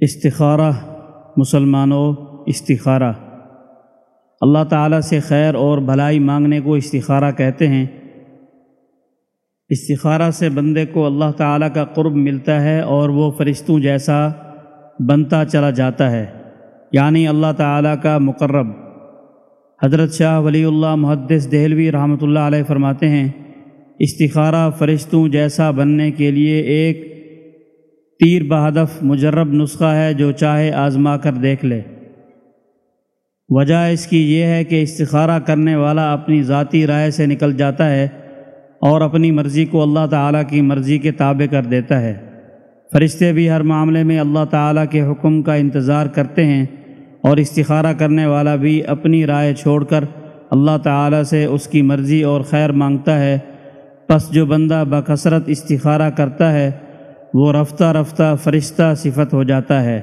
استخارہ، مسلمانوں، استخارہ۔ اللہ تعالیٰ سے خیر اور بھلائی مانگنے کو استخارہ کہتے ہیں۔ استخارہ سے بندے کو اللہ تعالیٰ کا قرب ملتا ہے اور وہ فرشتوں جیسا بنتا چلا جاتا ہے یعنی اللہ تعالیٰ کا مقرب۔ حضرت شاہ ولی اللہ محدث دہلوی رحمۃ اللہ علیہ فرماتے ہیں، استخارہ فرشتوں جیسا بننے کے لیے ایک تیر بہدف مجرب نسخہ ہے جو چاہے آزما کر دیکھ لے۔ وجہ اس کی یہ ہے کہ استخارہ کرنے والا اپنی ذاتی رائے سے نکل جاتا ہے اور اپنی مرضی کو اللہ تعالیٰ کی مرضی کے تابع کر دیتا ہے۔ فرشتے بھی ہر معاملے میں اللہ تعالیٰ کے حکم کا انتظار کرتے ہیں اور استخارہ کرنے والا بھی اپنی رائے چھوڑ کر اللہ تعالیٰ سے اس کی مرضی اور خیر مانگتا ہے۔ پس جو بندہ بکثرت استخارہ کرتا ہے وہ رفتہ رفتہ فرشتہ صفت ہو جاتا ہے۔